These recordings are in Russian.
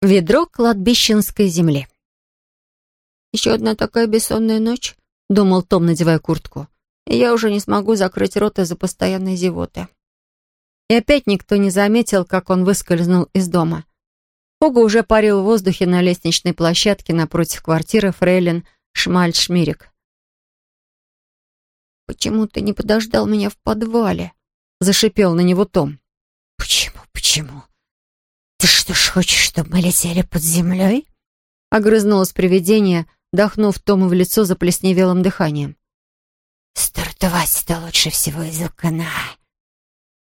Ведро кладбищенской земли. «Еще одна такая бессонная ночь», — думал Том, надевая куртку. «И я уже не смогу закрыть рот из-за постоянной зевоты». И опять никто не заметил, как он выскользнул из дома. Хуга уже парил в воздухе на лестничной площадке напротив квартиры Фрейлин Шмальшмирик. «Почему ты не подождал меня в подвале?» — зашипел на него Том. «Почему, почему? «Ты что ж хочешь, чтобы мы летели под землей?» Огрызнулось привидение, дохнув Тому в лицо заплесневелым дыханием. «Стартовать-то лучше всего из окна».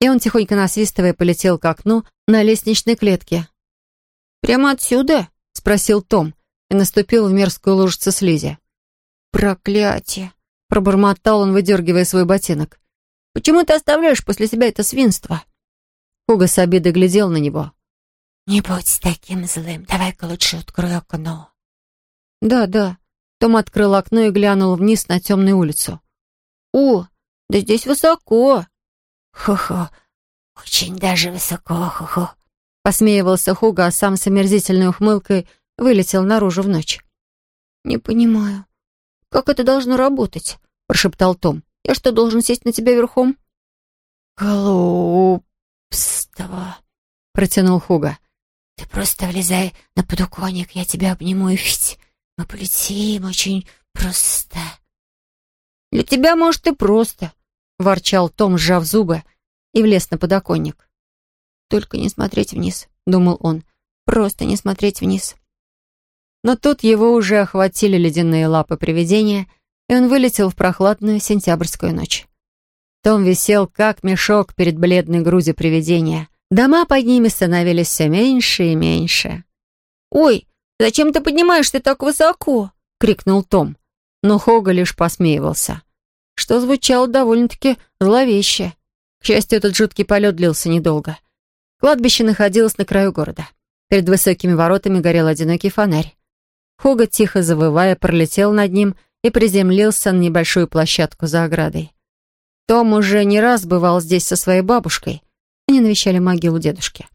И он, тихонько насвистывая, полетел к окну на лестничной клетке. «Прямо отсюда?» — спросил Том и наступил в мерзкую лужицу слизи. «Проклятие!» — пробормотал он, выдергивая свой ботинок. «Почему ты оставляешь после себя это свинство?» Хуга с обидой глядел на него. «Не будь таким злым. Давай-ка лучше открой окно». «Да, да». Том открыл окно и глянул вниз на темную улицу. «О, да здесь высоко!» «Хо-хо, очень даже высоко, хо-хо!» Посмеивался Хуга, а сам с омерзительной ухмылкой вылетел наружу в ночь. «Не понимаю, как это должно работать?» прошептал Том. «Я что, должен сесть на тебя верхом?» «Глупство!» протянул Хуга. Ты просто влезай на подоконник, я тебя обниму и ведь мы полетим очень просто. Для тебя, может, и просто, ворчал Том, сжав зубы, и влез на подоконник. Только не смотреть вниз, думал он. Просто не смотреть вниз. Но тут его уже охватили ледяные лапы привидения, и он вылетел в прохладную сентябрьскую ночь. Том висел, как мешок перед бледной грудью привидения, Дома под ними становились все меньше и меньше. «Ой, зачем ты поднимаешься так высоко?» — крикнул Том. Но Хога лишь посмеивался, что звучало довольно-таки зловеще. К счастью, этот жуткий полет длился недолго. Кладбище находилось на краю города. Перед высокими воротами горел одинокий фонарь. Хога, тихо завывая, пролетел над ним и приземлился на небольшую площадку за оградой. Том уже не раз бывал здесь со своей бабушкой — они навещали могилу дедушки.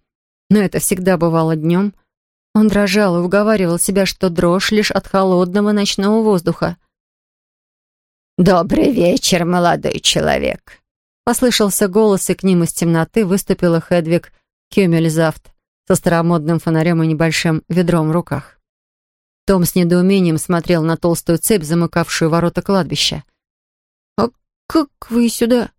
Но это всегда бывало днем. Он дрожал и уговаривал себя, что дрожь лишь от холодного ночного воздуха. «Добрый вечер, молодой человек!» Послышался голос, и к ним из темноты выступила Хедвиг Кюмельзавт со старомодным фонарем и небольшим ведром в руках. Том с недоумением смотрел на толстую цепь, замыкавшую ворота кладбища. «А как вы сюда?»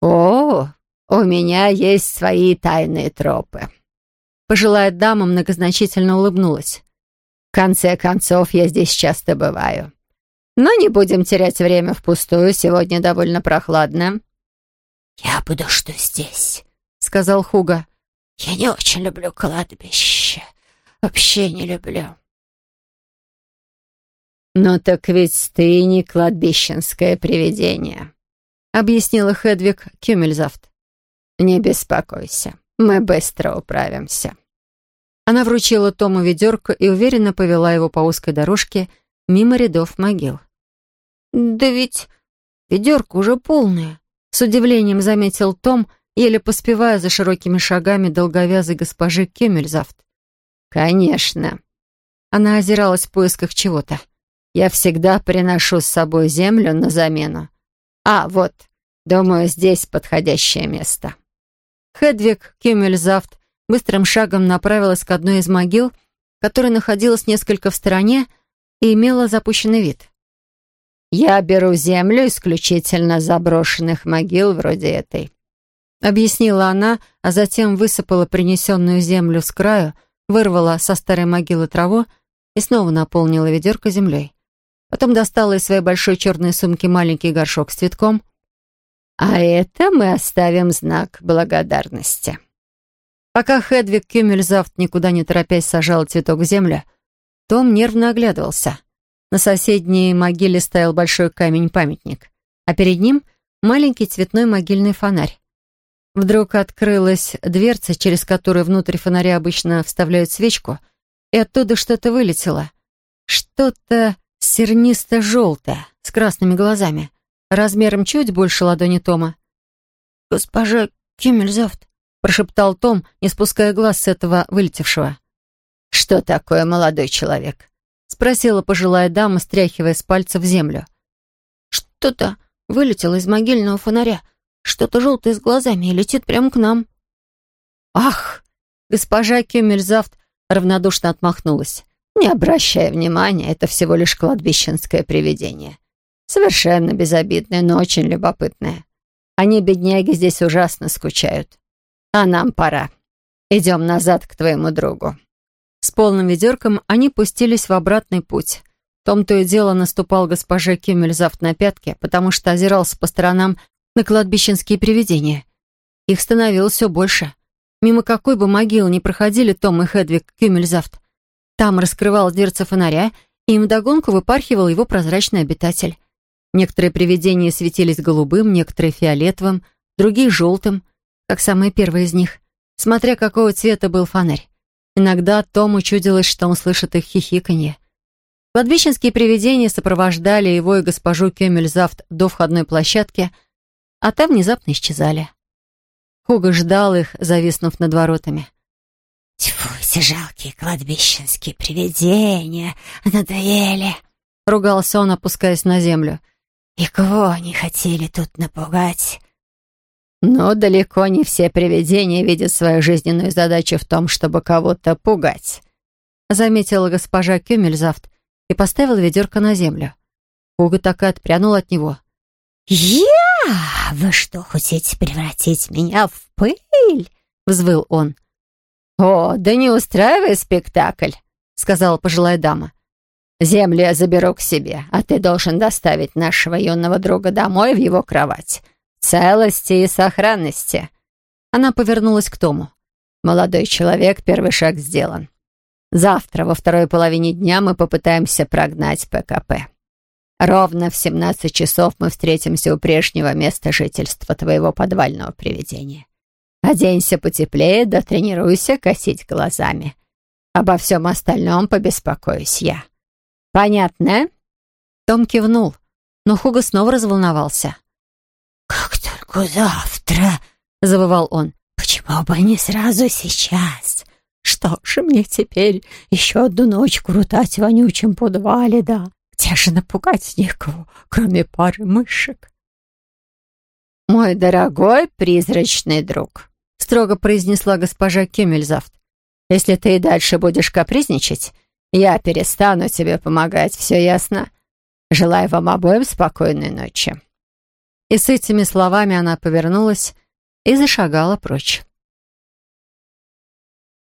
«О, «У меня есть свои тайные тропы». Пожилая дама многозначительно улыбнулась. «В конце концов, я здесь часто бываю. Но не будем терять время впустую, сегодня довольно прохладно». «Я буду что здесь», — сказал Хуга. «Я не очень люблю кладбище. Вообще не люблю». «Ну так ведь ты не кладбищенское привидение», — объяснила Хедвиг Кюмельзавт. «Не беспокойся, мы быстро управимся». Она вручила Тому ведерко и уверенно повела его по узкой дорожке мимо рядов могил. «Да ведь ведерко уже полное», — с удивлением заметил Том, еле поспевая за широкими шагами долговязой госпожи Кемельзавт. «Конечно». Она озиралась в поисках чего-то. «Я всегда приношу с собой землю на замену. А, вот, думаю, здесь подходящее место». Хедвиг Кюмельзавт быстрым шагом направилась к одной из могил, которая находилась несколько в стороне и имела запущенный вид. «Я беру землю исключительно заброшенных могил вроде этой», объяснила она, а затем высыпала принесенную землю с краю, вырвала со старой могилы траву и снова наполнила ведерко землей. Потом достала из своей большой черной сумки маленький горшок с цветком, а это мы оставим знак благодарности. Пока Хедвиг Кюмельзавт никуда не торопясь сажал цветок в землю, том нервно оглядывался. На соседней могиле стоял большой камень-памятник, а перед ним маленький цветной могильный фонарь. Вдруг открылась дверца, через которую внутрь фонаря обычно вставляют свечку, и оттуда что-то вылетело. Что-то сернисто-желтое, с красными глазами размером чуть больше ладони Тома. «Госпожа Кюмельзавт», — прошептал Том, не спуская глаз с этого вылетевшего. «Что такое молодой человек?» — спросила пожилая дама, стряхивая с пальцев землю. «Что-то вылетело из могильного фонаря, что-то желтое с глазами и летит прямо к нам». «Ах!» — госпожа Кюмельзавт равнодушно отмахнулась. «Не обращай внимания, это всего лишь кладбищенское привидение. Совершенно безобидное, но очень любопытное. Они, бедняги, здесь ужасно скучают. А нам пора. Идем назад к твоему другу». С полным ведерком они пустились в обратный путь. Том то и дело наступал госпоже Кюмельзавт на пятки, потому что озирался по сторонам на кладбищенские привидения. Их становилось все больше. Мимо какой бы могилы ни проходили Том и Хедвиг Кюмельзавт, там раскрывалась дверца фонаря, и им вдогонку выпархивал его прозрачный обитатель. Некоторые привидения светились голубым, некоторые фиолетовым, другие желтым, как самые первые из них, смотря какого цвета был фонарь. Иногда Тому чудилось, что он слышит их хихиканье. Кладбищенские привидения сопровождали его и госпожу Кемельзавт до входной площадки, а там внезапно исчезали. Хуга ждал их, зависнув над воротами. «Тьфу, эти жалкие кладбищенские привидения! Надоели!» — ругался он, опускаясь на землю. «И кого они хотели тут напугать?» Но далеко не все привидения видят свою жизненную задачу в том, чтобы кого-то пугать. Заметила госпожа Кюмельзавт и поставила ведерко на землю. Уга так и отпрянул от него. «Я? Вы что, хотите превратить меня в пыль?» — взвыл он. «О, да не устраивай спектакль», — сказала пожилая дама. «Землю я заберу к себе, а ты должен доставить нашего юного друга домой в его кровать целости и сохранности». Она повернулась к Тому. «Молодой человек, первый шаг сделан. Завтра во второй половине дня мы попытаемся прогнать ПКП. Ровно в 17 часов мы встретимся у прежнего места жительства твоего подвального привидения. Оденься потеплее, да тренируйся косить глазами. Обо всем остальном побеспокоюсь я. Понятно?» Том кивнул, но Хуга снова разволновался. «Как только завтра!» — завывал он. «Почему бы не сразу сейчас? Что же мне теперь еще одну ночь крутать в вонючем подвале, да? Где же напугать никого, кроме пары мышек?» «Мой дорогой призрачный друг», — строго произнесла госпожа Кюмельзавт, «если ты и дальше будешь капризничать, я перестану тебе помогать, все ясно? Желаю вам обоим спокойной ночи». И с этими словами она повернулась и зашагала прочь.